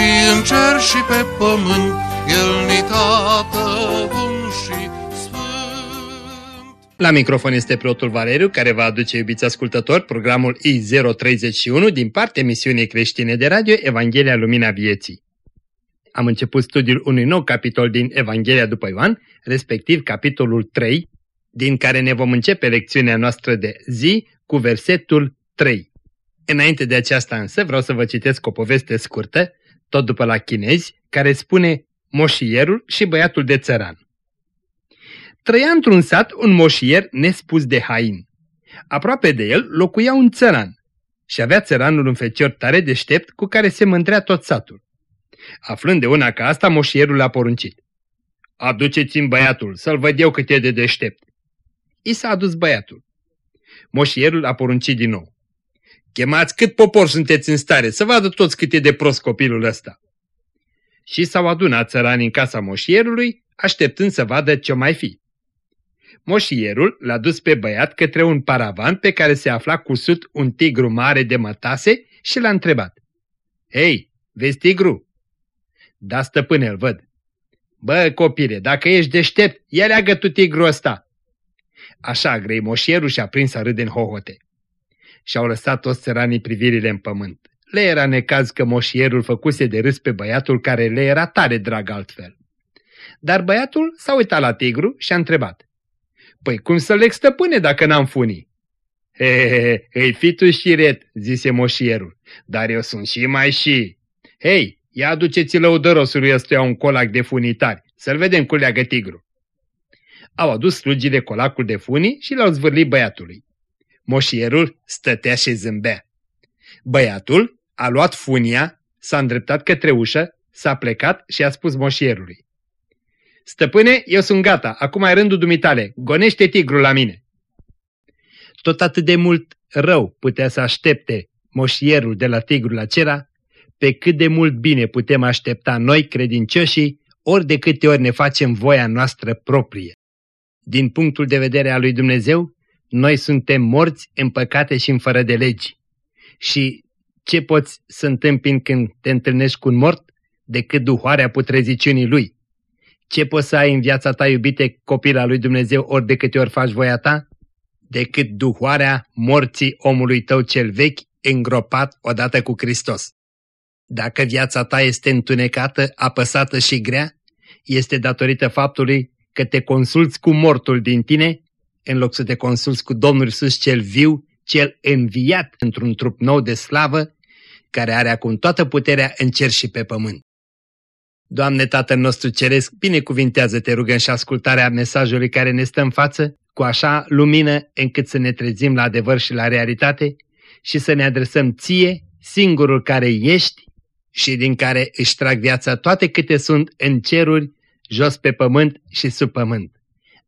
și în cer și pe pământ, El ni tată bun și sfânt. La microfon este preotul Valeriu, care va aduce, iubiți ascultători, programul I031 din partea emisiunii creștine de radio Evanghelia Lumina Vieții. Am început studiul unui nou capitol din Evanghelia după Ioan, respectiv capitolul 3, din care ne vom începe lecțiunea noastră de zi cu versetul 3. Înainte de aceasta însă vreau să vă citesc o poveste scurtă, tot după la chinezi, care spune Moșierul și băiatul de țăran. Trăia într-un sat un moșier nespus de hain. Aproape de el locuia un țăran și avea țăranul un fecior tare deștept cu care se mândrea tot satul. Aflând de una ca asta, moșierul l-a poruncit. Aduceți-mi băiatul, să-l văd eu cât e de deștept. I s-a adus băiatul. Moșierul a poruncit din nou. Chemați cât popor sunteți în stare, să vadă toți cât e de prost copilul ăsta. Și s-au adunat țăranii în casa moșierului, așteptând să vadă ce mai fi. Moșierul l-a dus pe băiat către un paravan pe care se afla cusut un tigru mare de mătase și l-a întrebat. Hei, vezi tigru? Da, stăpâne, îl văd. Bă, copile, dacă ești deștept, ia leagă tu tigrul ăsta. Așa, grei moșierul și-a prins a râde în hohote. Și-au lăsat toți țăranii privirile în pământ. Le era necaz că moșierul făcuse de râs pe băiatul care le era tare drag altfel. Dar băiatul s-a uitat la tigru și a întrebat. Păi cum să leg stăpâne dacă n-am funii? He, he, he, îi fi tu șiret, zise moșierul, dar eu sunt și mai și. Hei, ia aduceți lăudărosului ăstuia un colac de funitari, să-l vedem cu leagă tigru. Au adus slugile colacul de funii și l-au zvârlit băiatului. Moșierul stătea și zâmbea. Băiatul a luat funia, s-a îndreptat către ușă, s-a plecat și a spus moșierului. Stăpâne, eu sunt gata, acum ai rândul dumitale, gonește tigrul la mine. Tot atât de mult rău putea să aștepte moșierul de la tigrul acela, pe cât de mult bine putem aștepta noi, credincioșii, ori de câte ori ne facem voia noastră proprie. Din punctul de vedere al lui Dumnezeu, noi suntem morți în păcate și în fără de legi. Și ce poți să întâmpini când te întâlnești cu un mort decât duhoarea putreziciunii lui? Ce poți să ai în viața ta, iubite copila lui Dumnezeu, ori de câte ori faci voia ta? Decât duhoarea morții omului tău cel vechi, îngropat odată cu Hristos. Dacă viața ta este întunecată, apăsată și grea, este datorită faptului că te consulți cu mortul din tine, în loc să te consulți cu Domnul Iisus cel viu, cel înviat într-un trup nou de slavă, care are acum toată puterea în cer și pe pământ. Doamne Tatăl nostru Ceresc, binecuvintează-te rugăm și ascultarea mesajului care ne stă în față, cu așa lumină încât să ne trezim la adevăr și la realitate și să ne adresăm ție, singurul care ești și din care își trag viața toate câte sunt în ceruri, jos pe pământ și sub pământ.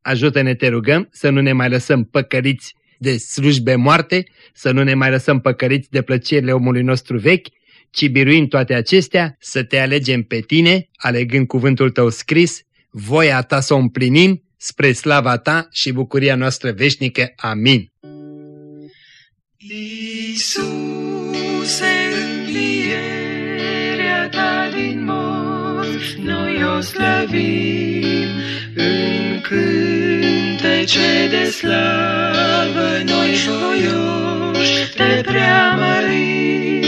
Ajută-ne, te rugăm, să nu ne mai lăsăm păcăriți de slujbe moarte, să nu ne mai lăsăm păcăriți de plăcerile omului nostru vechi, ci biruind toate acestea, să te alegem pe tine, alegând cuvântul tău scris, voia ta să o împlinim, spre slava ta și bucuria noastră veșnică. Amin. Iisuse, noi o slăvim în cântece de slavă, noi joioși te preamărim,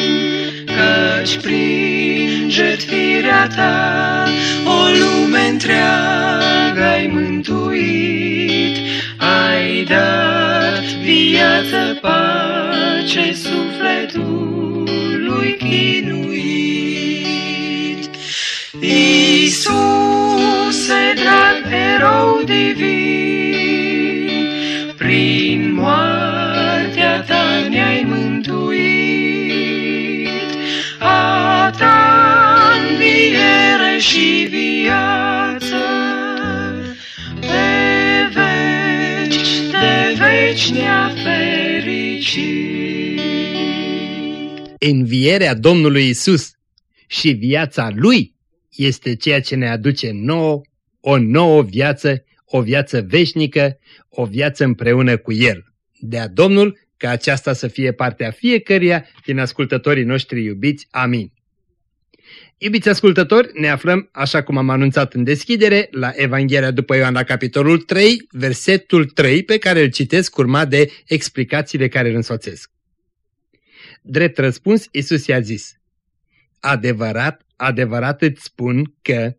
căci prin jertfirea ta o lume întreagă ai mântuit, ai dat viață, pace sufletului chinuit. Iisuse, drag erou divin, prin moartea ta ne-ai mântuit, a ta și viață, pe veci, de veci ne-a fericit. Învierea Domnului Isus și viața Lui este ceea ce ne aduce nouă, o nouă viață, o viață veșnică, o viață împreună cu El. Dea Domnul ca aceasta să fie partea fiecăruia din ascultătorii noștri iubiți. Amin. Iubiți ascultători, ne aflăm, așa cum am anunțat în deschidere, la Evanghelia după Ioan la capitolul 3, versetul 3, pe care îl citesc urma de explicațiile care îl însoțesc. Drept răspuns, Isus i-a zis, Adevărat, adevărat îți spun că,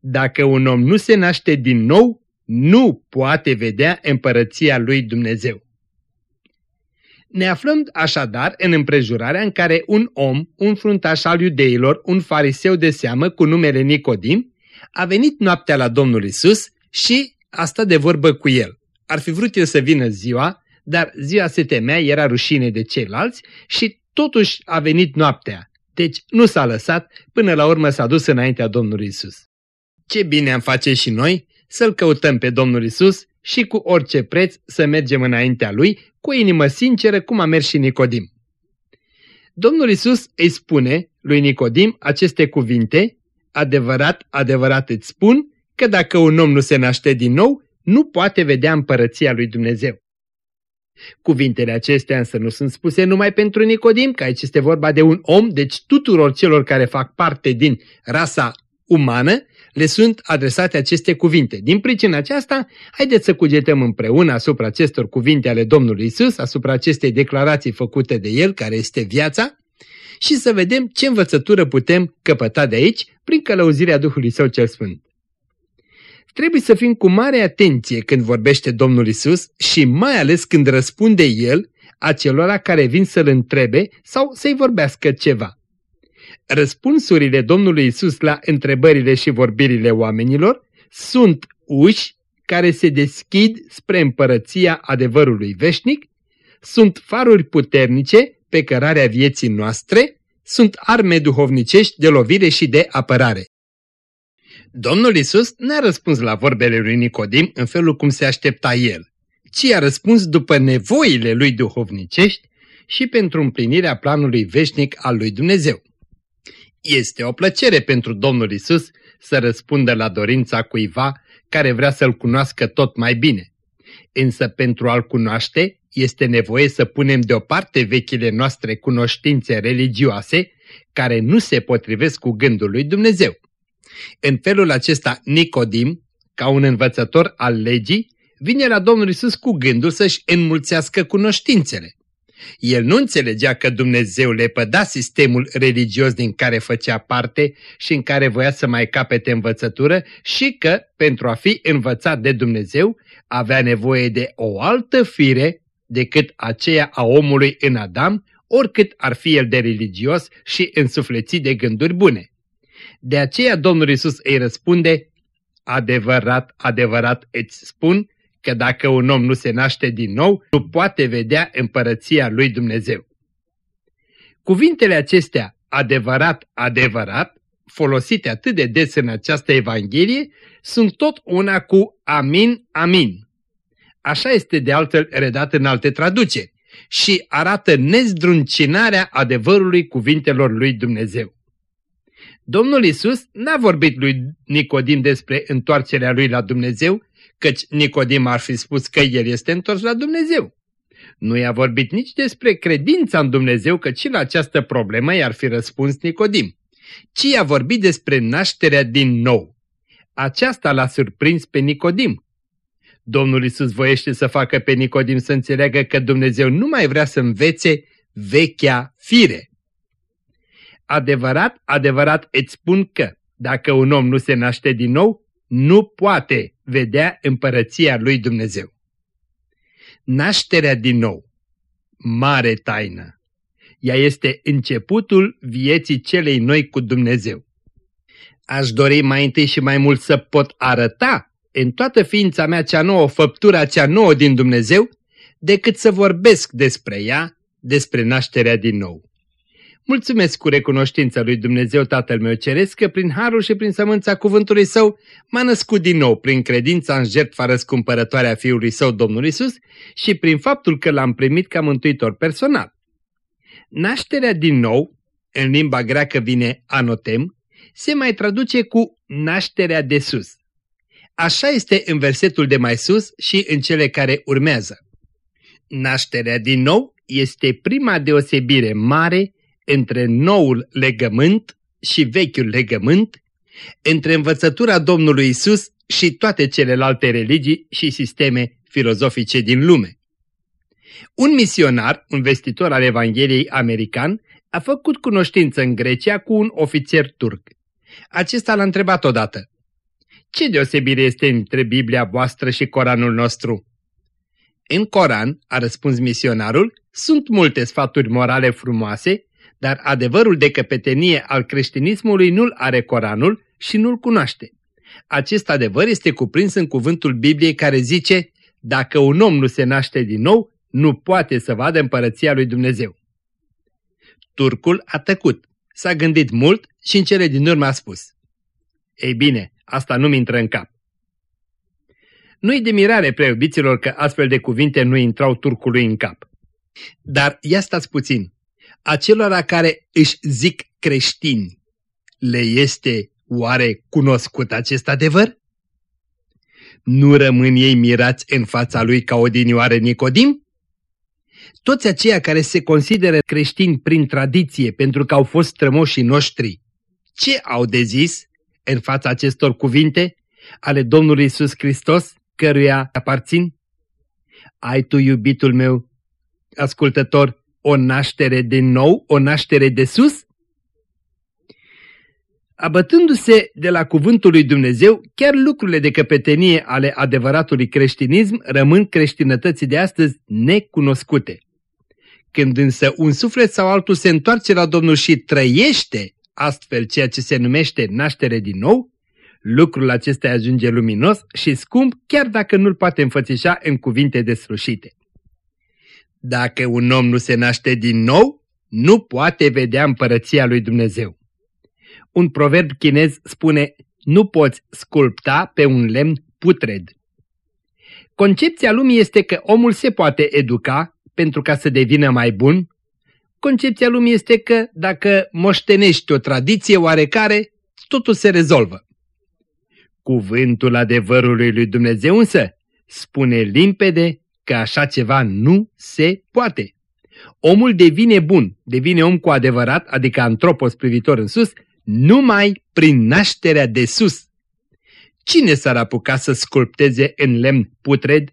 dacă un om nu se naște din nou, nu poate vedea împărăția lui Dumnezeu. Ne aflăm așadar în împrejurarea în care un om, un fruntaș al iudeilor, un fariseu de seamă cu numele Nicodim, a venit noaptea la Domnul Isus și a stat de vorbă cu el. Ar fi vrut el să vină ziua, dar ziua se temea, era rușine de ceilalți și totuși a venit noaptea. Deci nu s-a lăsat, până la urmă s-a dus înaintea Domnului Isus. Ce bine am face și noi să-L căutăm pe Domnul Isus și cu orice preț să mergem înaintea Lui cu o inimă sinceră cum a mers și Nicodim. Domnul Isus îi spune lui Nicodim aceste cuvinte, adevărat, adevărat îți spun că dacă un om nu se naște din nou, nu poate vedea împărăția lui Dumnezeu. Cuvintele acestea însă nu sunt spuse numai pentru Nicodim, că aici este vorba de un om, deci tuturor celor care fac parte din rasa umană, le sunt adresate aceste cuvinte. Din pricina aceasta, haideți să cugetăm împreună asupra acestor cuvinte ale Domnului Isus, asupra acestei declarații făcute de El, care este viața, și să vedem ce învățătură putem căpăta de aici prin călăuzirea Duhului Său cel Sfânt. Trebuie să fim cu mare atenție când vorbește Domnul Isus și mai ales când răspunde El acelora care vin să-L întrebe sau să-i vorbească ceva. Răspunsurile Domnului Isus la întrebările și vorbirile oamenilor sunt uși care se deschid spre împărăția adevărului veșnic, sunt faruri puternice pe cărarea vieții noastre, sunt arme duhovnicești de lovire și de apărare. Domnul Isus n-a răspuns la vorbele lui Nicodim în felul cum se aștepta el, ci a răspuns după nevoile lui duhovnicești și pentru împlinirea planului veșnic al lui Dumnezeu. Este o plăcere pentru Domnul Isus să răspundă la dorința cuiva care vrea să-L cunoască tot mai bine. Însă pentru a-L cunoaște este nevoie să punem deoparte vechile noastre cunoștințe religioase care nu se potrivesc cu gândul lui Dumnezeu. În felul acesta Nicodim, ca un învățător al legii, vine la Domnul Isus cu gândul să-și înmulțească cunoștințele. El nu înțelegea că Dumnezeu le păda sistemul religios din care făcea parte și în care voia să mai capete învățătură și că, pentru a fi învățat de Dumnezeu, avea nevoie de o altă fire decât aceea a omului în Adam, oricât ar fi el de religios și însuflețit de gânduri bune. De aceea Domnul Isus îi răspunde, adevărat, adevărat îți spun că dacă un om nu se naște din nou, nu poate vedea împărăția lui Dumnezeu. Cuvintele acestea, adevărat, adevărat, folosite atât de des în această Evanghelie, sunt tot una cu amin, amin. Așa este de altfel redat în alte traduceri și arată nezdruncinarea adevărului cuvintelor lui Dumnezeu. Domnul Isus n-a vorbit lui Nicodim despre întoarcerea lui la Dumnezeu, căci Nicodim ar fi spus că el este întors la Dumnezeu. Nu i-a vorbit nici despre credința în Dumnezeu, căci la această problemă i-ar fi răspuns Nicodim, ci i-a vorbit despre nașterea din nou. Aceasta l-a surprins pe Nicodim. Domnul Isus voiește să facă pe Nicodim să înțeleagă că Dumnezeu nu mai vrea să învețe vechea fire. Adevărat, adevărat îți spun că, dacă un om nu se naște din nou, nu poate vedea împărăția lui Dumnezeu. Nașterea din nou. Mare taină. Ea este începutul vieții celei noi cu Dumnezeu. Aș dori mai întâi și mai mult să pot arăta în toată ființa mea cea nouă, făptura cea nouă din Dumnezeu, decât să vorbesc despre ea, despre nașterea din nou. Mulțumesc cu recunoștința lui Dumnezeu Tatăl meu Ceresc că prin harul și prin sămânța cuvântului Său m-a născut din nou prin credința în jertfa răscumpărătoare a Fiului Său Domnul Isus și prin faptul că l-am primit ca mântuitor personal. Nașterea din nou, în limba greacă vine anotem, se mai traduce cu nașterea de sus. Așa este în versetul de mai sus și în cele care urmează. Nașterea din nou este prima deosebire mare între noul legământ și vechiul legământ, între învățătura Domnului Isus și toate celelalte religii și sisteme filozofice din lume. Un misionar, un vestitor al Evangheliei american, a făcut cunoștință în Grecia cu un ofițer turc. Acesta l-a întrebat odată, Ce deosebire este între Biblia voastră și Coranul nostru? În Coran, a răspuns misionarul, sunt multe sfaturi morale frumoase, dar adevărul de căpetenie al creștinismului nu-l are Coranul și nu-l cunoaște. Acest adevăr este cuprins în cuvântul Bibliei care zice, dacă un om nu se naște din nou, nu poate să vadă împărăția lui Dumnezeu. Turcul a tăcut, s-a gândit mult și în cele din urmă a spus, Ei bine, asta nu-mi intră în cap. Nu-i de mirare, preobiților, că astfel de cuvinte nu intrau turcului în cap. Dar ia stați puțin, acelora care își zic creștini, le este oare cunoscut acest adevăr? Nu rămân ei mirați în fața lui ca odinioare Nicodim? Toți aceia care se consideră creștini prin tradiție pentru că au fost strămoșii noștri, ce au de zis în fața acestor cuvinte ale Domnului Isus Hristos, căruia aparțin? Ai tu, iubitul meu, ascultător, o naștere din nou, o naștere de sus? Abătându-se de la cuvântul lui Dumnezeu, chiar lucrurile de căpetenie ale adevăratului creștinism rămân creștinătății de astăzi necunoscute. Când însă un suflet sau altul se întoarce la Domnul și trăiește astfel ceea ce se numește naștere din nou, lucrul acesta ajunge luminos și scump chiar dacă nu-l poate înfățișa în cuvinte deslușite. Dacă un om nu se naște din nou, nu poate vedea împărăția lui Dumnezeu. Un proverb chinez spune, nu poți sculpta pe un lemn putred. Concepția lumii este că omul se poate educa pentru ca să devină mai bun. Concepția lumii este că dacă moștenești o tradiție oarecare, totul se rezolvă. Cuvântul adevărului lui Dumnezeu însă spune limpede că așa ceva nu se poate. Omul devine bun, devine om cu adevărat, adică antropos privitor în sus, numai prin nașterea de sus. Cine s-ar apuca să sculpteze în lemn putred?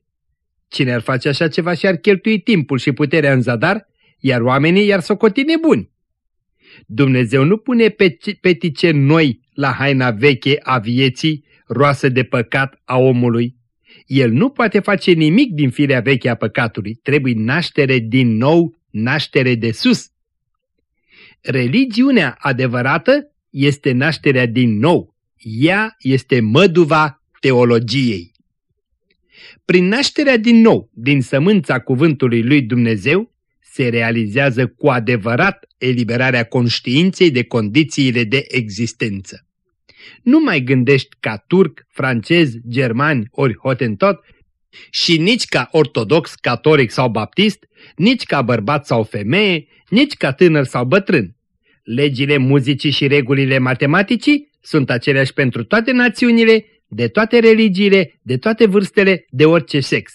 Cine ar face așa ceva și ar cheltui timpul și puterea în zadar, iar oamenii i-ar socoti nebuni? Dumnezeu nu pune petice noi la haina veche a vieții, roasă de păcat a omului, el nu poate face nimic din firea veche a păcatului, trebuie naștere din nou, naștere de sus. Religiunea adevărată este nașterea din nou, ea este măduva teologiei. Prin nașterea din nou, din sămânța cuvântului lui Dumnezeu, se realizează cu adevărat eliberarea conștiinței de condițiile de existență nu mai gândești ca turc, francez, germani ori hotentot și nici ca ortodox, catolic sau baptist, nici ca bărbat sau femeie, nici ca tânăr sau bătrân. Legile muzicii și regulile matematicii sunt aceleași pentru toate națiunile, de toate religiile, de toate vârstele, de orice sex.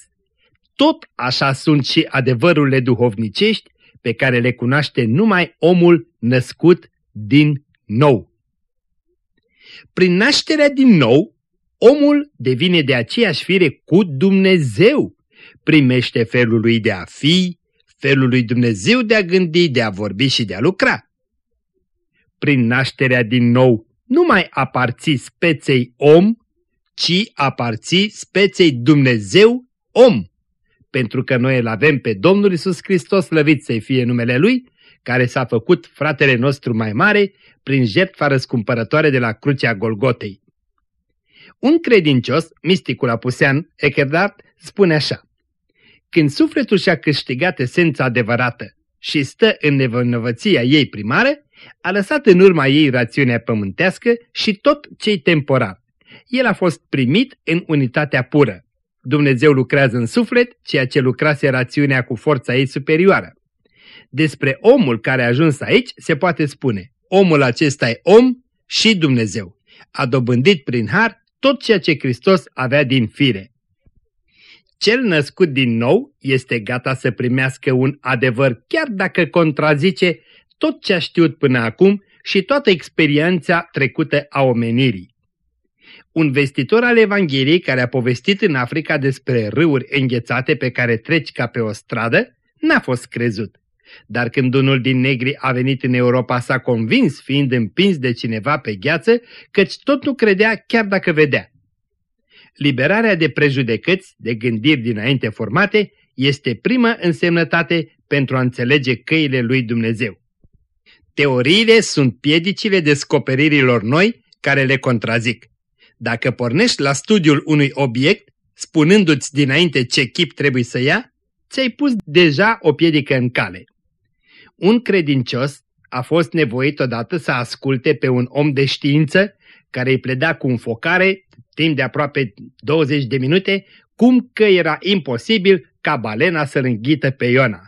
Tot așa sunt și adevărurile duhovnicești pe care le cunoaște numai omul născut din nou. Prin nașterea din nou, omul devine de aceeași fire cu Dumnezeu, primește felul lui de a fi, felul lui Dumnezeu de a gândi, de a vorbi și de a lucra. Prin nașterea din nou, nu mai aparții speței om, ci aparții speței Dumnezeu om, pentru că noi îl avem pe Domnul Isus Hristos, slăvit să-i fie numele Lui, care s-a făcut fratele nostru mai mare prin jertfa răscumpărătoare de la crucea Golgotei. Un credincios, misticul apusean, Echerdart, spune așa, Când sufletul și-a câștigat esența adevărată și stă în nevănăvăția ei primară, a lăsat în urma ei rațiunea pământească și tot ce-i temporar. El a fost primit în unitatea pură. Dumnezeu lucrează în suflet, ceea ce lucrase rațiunea cu forța ei superioară. Despre omul care a ajuns aici se poate spune, omul acesta e om și Dumnezeu. A dobândit prin har tot ceea ce Hristos avea din fire. Cel născut din nou este gata să primească un adevăr chiar dacă contrazice tot ce a știut până acum și toată experiența trecută a omenirii. Un vestitor al Evangheliei care a povestit în Africa despre râuri înghețate pe care treci ca pe o stradă, n-a fost crezut. Dar când unul din negri a venit în Europa s-a convins, fiind împins de cineva pe gheață, căci tot nu credea chiar dacă vedea. Liberarea de prejudecăți, de gândiri dinainte formate, este prima însemnătate pentru a înțelege căile lui Dumnezeu. Teoriile sunt piedicile descoperirilor noi care le contrazic. Dacă pornești la studiul unui obiect, spunându-ți dinainte ce chip trebuie să ia, ți-ai pus deja o piedică în cale. Un credincios a fost nevoit odată să asculte pe un om de știință care îi pleda cu înfocare, timp de aproape 20 de minute, cum că era imposibil ca balena să-l înghită pe Iona.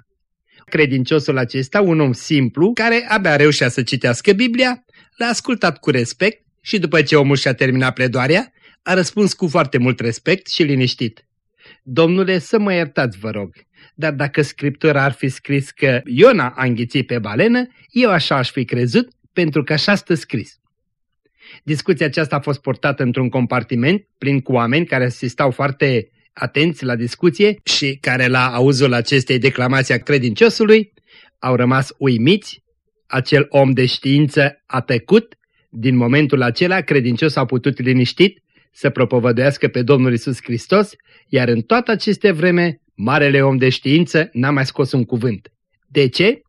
Credinciosul acesta, un om simplu, care abia reușea să citească Biblia, l-a ascultat cu respect și după ce omul și-a terminat pledoarea, a răspuns cu foarte mult respect și liniștit. Domnule, să mă iertați, vă rog, dar dacă Scriptura ar fi scris că Iona a înghițit pe balenă, eu așa aș fi crezut, pentru că așa stă scris. Discuția aceasta a fost portată într-un compartiment plin cu oameni care asistau foarte atenți la discuție și care la auzul acestei declamații a credinciosului au rămas uimiți. Acel om de știință a tăcut. Din momentul acela, credincios a putut liniștit să propovăduiască pe Domnul Isus Hristos, iar în toată aceste vreme, marele om de știință n-a mai scos un cuvânt. De ce?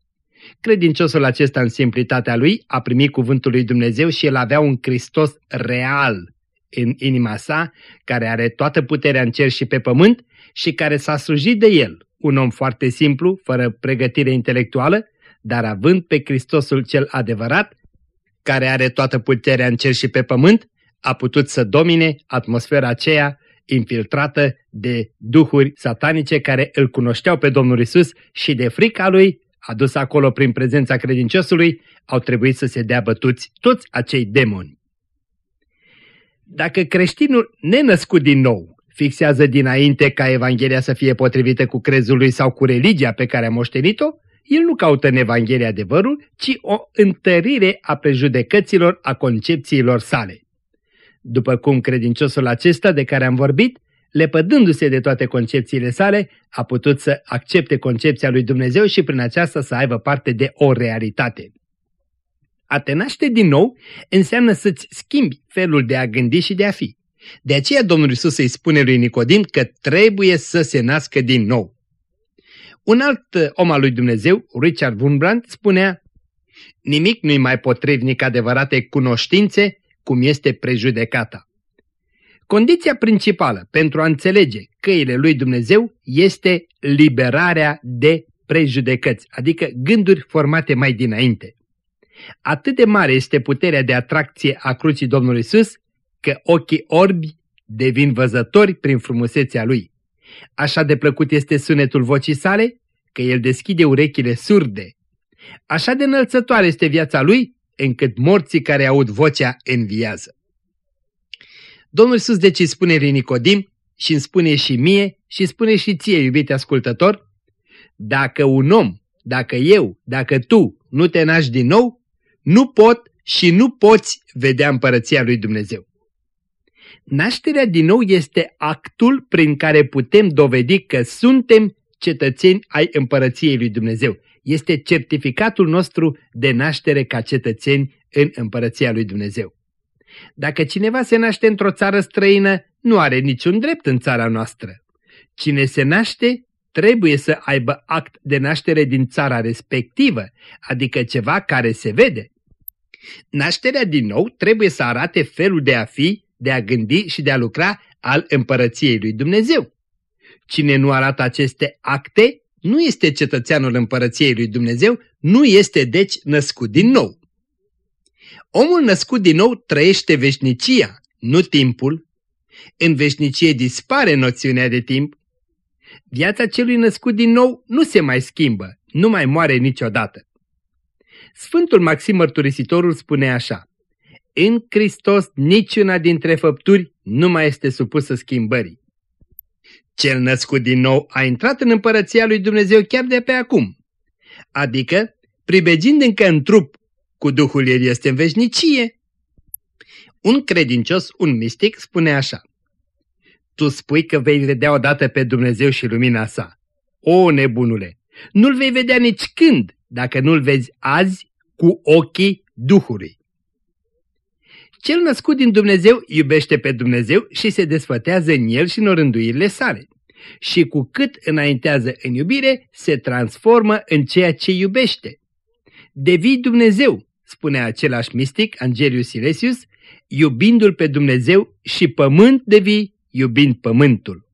Credinciosul acesta în simplitatea lui a primit cuvântul lui Dumnezeu și el avea un Hristos real în inima sa, care are toată puterea în cer și pe pământ și care s-a slujit de el, un om foarte simplu, fără pregătire intelectuală, dar având pe Hristosul cel adevărat, care are toată puterea în cer și pe pământ, a putut să domine atmosfera aceea infiltrată de duhuri satanice care îl cunoșteau pe Domnul Isus și de frica lui, adus acolo prin prezența credinciosului, au trebuit să se dea bătuți toți acei demoni. Dacă creștinul nenăscut din nou fixează dinainte ca Evanghelia să fie potrivită cu crezul lui sau cu religia pe care a moștenit-o, el nu caută în Evanghelia adevărul, ci o întărire a prejudecăților a concepțiilor sale. După cum credinciosul acesta de care am vorbit, lepădându-se de toate concepțiile sale, a putut să accepte concepția lui Dumnezeu și prin aceasta să aibă parte de o realitate. A te naște din nou înseamnă să-ți schimbi felul de a gândi și de a fi. De aceea Domnul Isus îi spune lui Nicodim că trebuie să se nască din nou. Un alt om al lui Dumnezeu, Richard Wurmbrand, spunea Nimic nu-i mai potrivnic adevărate cunoștințe cum este prejudecata. Condiția principală pentru a înțelege căile lui Dumnezeu este liberarea de prejudecăți, adică gânduri formate mai dinainte. Atât de mare este puterea de atracție a crucii Domnului Isus, că ochii orbi devin văzători prin frumusețea Lui. Așa de plăcut este sunetul vocii sale, că El deschide urechile surde. Așa de înălțătoare este viața Lui, încât morții care aud vocea înviază. Domnul Iisus deci îi spune lui Nicodim și îmi spune și mie și spune și ție, iubite ascultător, dacă un om, dacă eu, dacă tu nu te naști din nou, nu pot și nu poți vedea împărăția lui Dumnezeu. Nașterea din nou este actul prin care putem dovedi că suntem cetățeni ai împărăției lui Dumnezeu. Este certificatul nostru de naștere ca cetățeni în împărăția lui Dumnezeu. Dacă cineva se naște într-o țară străină, nu are niciun drept în țara noastră. Cine se naște trebuie să aibă act de naștere din țara respectivă, adică ceva care se vede. Nașterea din nou trebuie să arate felul de a fi, de a gândi și de a lucra al împărăției lui Dumnezeu. Cine nu arată aceste acte nu este cetățeanul împărăției lui Dumnezeu, nu este deci născut din nou. Omul născut din nou trăiește veșnicia, nu timpul. În veșnicie dispare noțiunea de timp. Viața celui născut din nou nu se mai schimbă, nu mai moare niciodată. Sfântul Maxim Mărturisitorul spune așa, În Hristos niciuna dintre făpturi nu mai este supusă schimbării. Cel născut din nou a intrat în împărăția lui Dumnezeu chiar de pe acum. Adică, pribegind încă în trup, cu Duhul el este în veșnicie. Un credincios, un mistic, spune așa. Tu spui că vei vedea odată pe Dumnezeu și lumina sa. O, nebunule, nu-l vei vedea nici când, dacă nu-l vezi azi cu ochii Duhului. Cel născut din Dumnezeu iubește pe Dumnezeu și se desfătează în el și în orânduirile sale. Și cu cât înaintează în iubire, se transformă în ceea ce iubește. Devii Dumnezeu, spune același mistic, Angelius Silesius, iubindu-l pe Dumnezeu și pământ devii iubind pământul.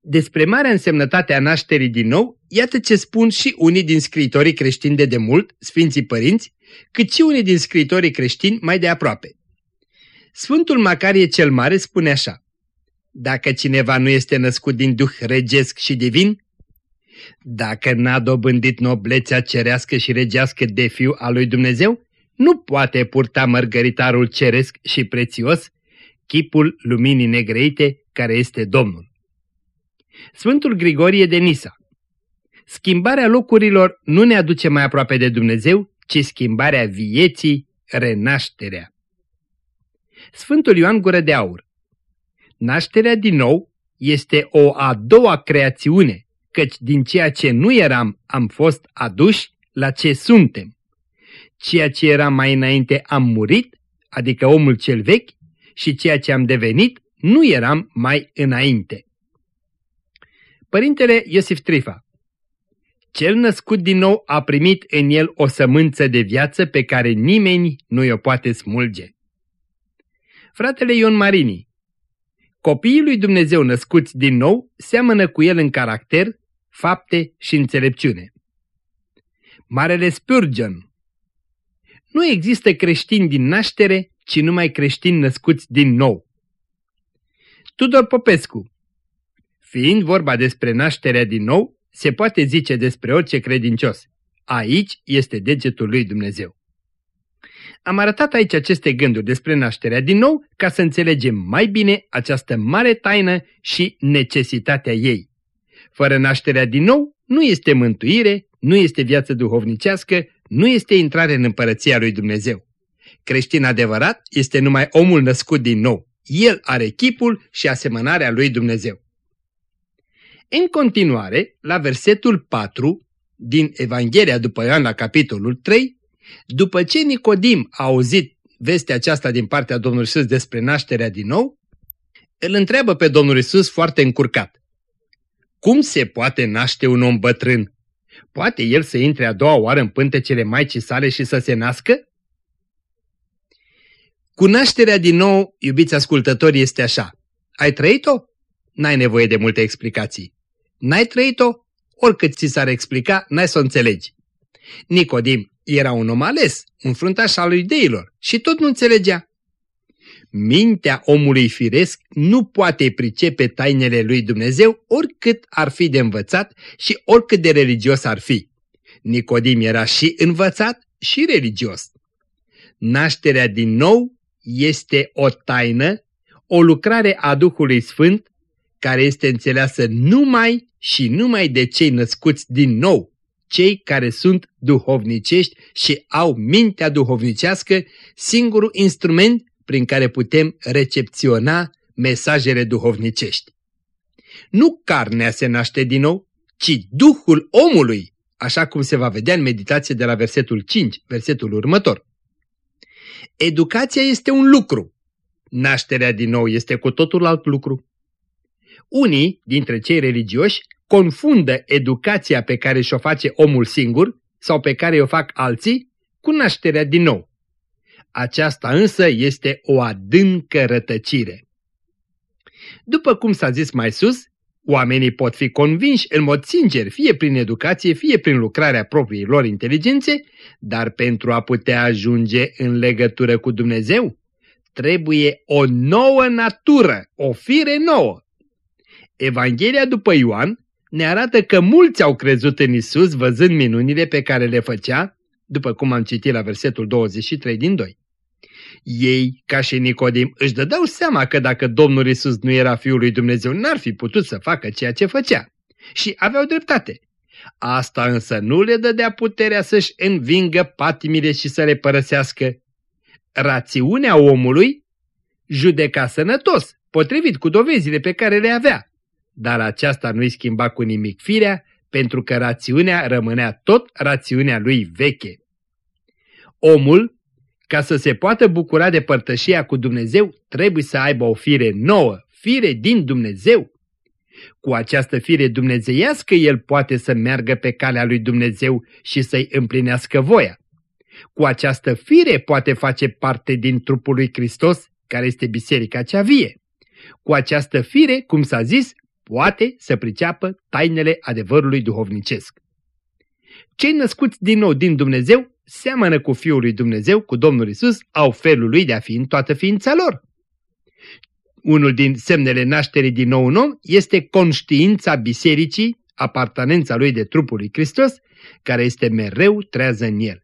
Despre marea însemnătate a nașterii din nou, iată ce spun și unii din scriitorii creștini de demult, Sfinții Părinți, cât și unii din scriitorii creștini mai de aproape. Sfântul Macarie cel Mare spune așa, Dacă cineva nu este născut din duh regesc și divin, dacă n-a dobândit noblețea cerească și regească de fiu al lui Dumnezeu, nu poate purta mărgăritarul ceresc și prețios, chipul luminii negreite care este Domnul. Sfântul Grigorie de Nisa Schimbarea locurilor nu ne aduce mai aproape de Dumnezeu, ci schimbarea vieții, renașterea. Sfântul Ioan Gură de Aur Nașterea din nou este o a doua creațiune, căci din ceea ce nu eram am fost aduși la ce suntem. Ceea ce era mai înainte am murit, adică omul cel vechi, și ceea ce am devenit nu eram mai înainte. Părintele Iosif Trifa cel născut din nou a primit în el o sămânță de viață pe care nimeni nu o poate smulge. Fratele Ion Marini Copiii lui Dumnezeu născuți din nou seamănă cu el în caracter, fapte și înțelepciune. Marele Spurgeon Nu există creștini din naștere, ci numai creștini născuți din nou. Tudor Popescu Fiind vorba despre nașterea din nou, se poate zice despre orice credincios. Aici este degetul lui Dumnezeu. Am arătat aici aceste gânduri despre nașterea din nou ca să înțelegem mai bine această mare taină și necesitatea ei. Fără nașterea din nou nu este mântuire, nu este viață duhovnicească, nu este intrare în împărăția lui Dumnezeu. Creștin adevărat este numai omul născut din nou. El are chipul și asemănarea lui Dumnezeu. În continuare, la versetul 4 din Evanghelia după Ioan la capitolul 3, după ce Nicodim a auzit vestea aceasta din partea Domnului Isus despre nașterea din nou, îl întreabă pe Domnul Isus foarte încurcat. Cum se poate naște un om bătrân? Poate el să intre a doua oară în pântecele Maicii sale și să se nască? Cu nașterea din nou, iubiți ascultători, este așa. Ai trăit-o? N-ai nevoie de multe explicații. N-ai trăit-o? Oricât ți s-ar explica, n-ai să o înțelegi. Nicodim era un om ales, un fruntaș al lui deilor și tot nu înțelegea. Mintea omului firesc nu poate pricepe tainele lui Dumnezeu oricât ar fi de învățat și oricât de religios ar fi. Nicodim era și învățat și religios. Nașterea din nou este o taină, o lucrare a Duhului Sfânt care este înțeleasă numai și numai de cei născuți din nou, cei care sunt duhovnicești și au mintea duhovnicească, singurul instrument prin care putem recepționa mesajele duhovnicești. Nu carnea se naște din nou, ci Duhul omului, așa cum se va vedea în meditație de la versetul 5, versetul următor. Educația este un lucru, nașterea din nou este cu totul alt lucru. Unii dintre cei religioși confundă educația pe care și-o face omul singur sau pe care o fac alții cu nașterea din nou. Aceasta însă este o adâncă rătăcire. După cum s-a zis mai sus, Oamenii pot fi convinși în mod sincer, fie prin educație, fie prin lucrarea propriilor inteligențe, dar pentru a putea ajunge în legătură cu Dumnezeu, trebuie o nouă natură, o fire nouă. Evanghelia după Ioan ne arată că mulți au crezut în Isus văzând minunile pe care le făcea, după cum am citit la versetul 23 din 2. Ei, ca și Nicodim, își dădeau seama că dacă Domnul Isus nu era Fiul lui Dumnezeu, n-ar fi putut să facă ceea ce făcea. Și aveau dreptate. Asta însă nu le dădea puterea să-și învingă patimile și să le părăsească. Rațiunea omului judeca sănătos, potrivit cu dovezile pe care le avea. Dar aceasta nu-i schimba cu nimic firea, pentru că rațiunea rămânea tot rațiunea lui veche. Omul ca să se poată bucura de părtășia cu Dumnezeu, trebuie să aibă o fire nouă, fire din Dumnezeu. Cu această fire dumnezeiască el poate să meargă pe calea lui Dumnezeu și să-i împlinească voia. Cu această fire poate face parte din trupul lui Hristos, care este biserica cea vie. Cu această fire, cum s-a zis, poate să priceapă tainele adevărului duhovnicesc. Cei născuți din nou din Dumnezeu seamănă cu Fiul lui Dumnezeu, cu Domnul Isus, au felul lui de a fi în toată ființa lor. Unul din semnele nașterii din nou în om este conștiința bisericii, apartenența lui de trupul lui Hristos, care este mereu trează în el.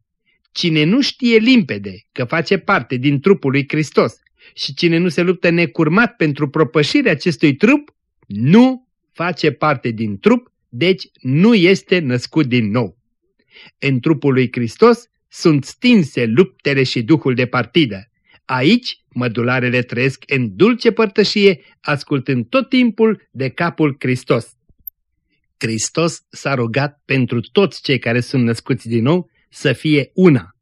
Cine nu știe limpede că face parte din trupul lui Hristos și cine nu se luptă necurmat pentru propășirea acestui trup, nu face parte din trup, deci nu este născut din nou. În trupul lui Hristos sunt stinse luptele și duhul de partidă. Aici mădularele trăiesc în dulce părtășie, ascultând tot timpul de capul Hristos. Hristos s-a rugat pentru toți cei care sunt născuți din nou să fie una.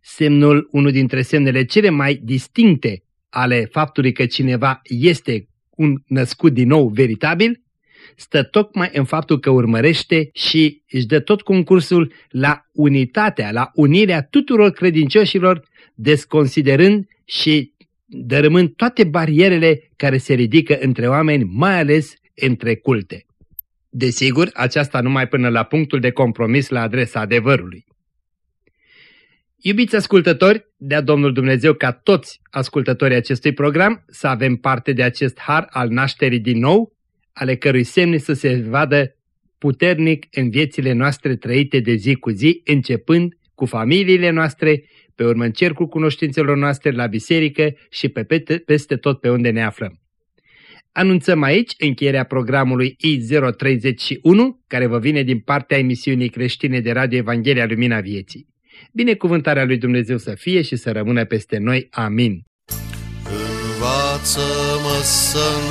Semnul, unul dintre semnele cele mai distincte ale faptului că cineva este un născut din nou veritabil, stă tocmai în faptul că urmărește și își dă tot concursul la unitatea, la unirea tuturor credincioșilor, desconsiderând și dărâmând toate barierele care se ridică între oameni, mai ales între culte. Desigur, aceasta numai până la punctul de compromis la adresa adevărului. Iubiți ascultători, dea Domnul Dumnezeu ca toți ascultătorii acestui program să avem parte de acest har al nașterii din nou, ale cărui semne să se vadă puternic în viețile noastre trăite de zi cu zi, începând cu familiile noastre, pe urmă în cercul cunoștințelor noastre la biserică și pe peste tot pe unde ne aflăm. Anunțăm aici încheierea programului I031, care vă vine din partea emisiunii creștine de Radio Evanghelia Lumina Vieții. Binecuvântarea lui Dumnezeu să fie și să rămână peste noi. Amin. Învață-mă să-mi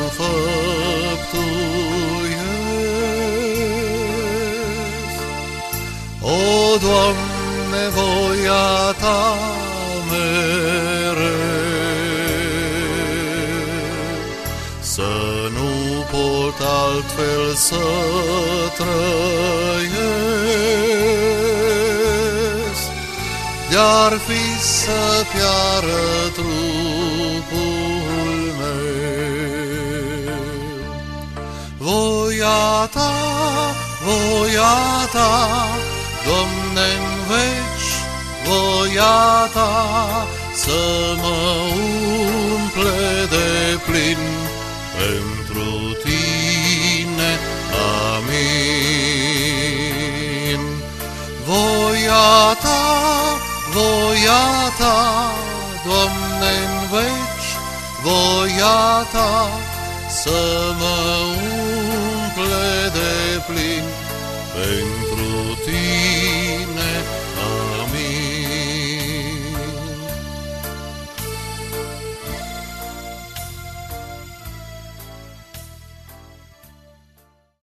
O, Doamne, voia Ta mereu, Să nu pot altfel să trăiesc, De-ar fi să piară trupul meu. Voia Ta, voia Ta, Doamne, în veci voia Ta să mă umple de plin pentru Tine. Amin. Voia Ta, voia ta, Doamne, în veci, voia ta să mă umple de plin. Pentru